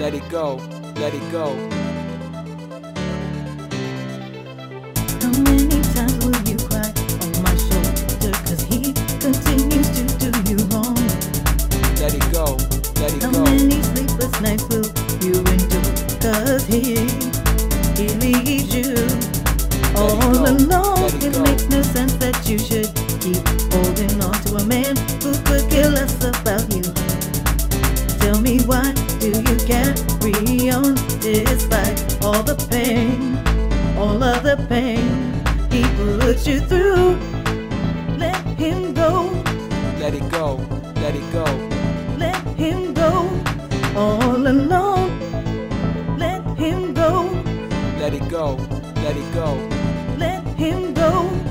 let it go, let it go. How many times will you cry on my shoulder? Cause he continues to do you wrong. Let it go, let it go. How many sleepless nights will you endure? Cause he, he leaves you all alone. it It makes no sense that you should keep holding on to a man who could care less about you. Why do you carry on despite all the pain, all of the pain he puts you through? Let him go. Let it go, let it go. Let him go all alone. Let him go. Let it go, let it go. Let him go.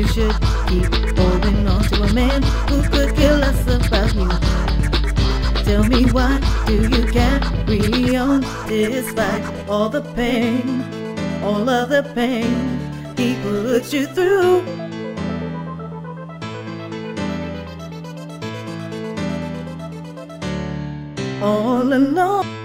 You should keep holding on to a man who could care less about you. Tell me why do you carry on despite all the pain, all of the pain he puts you through? All alone.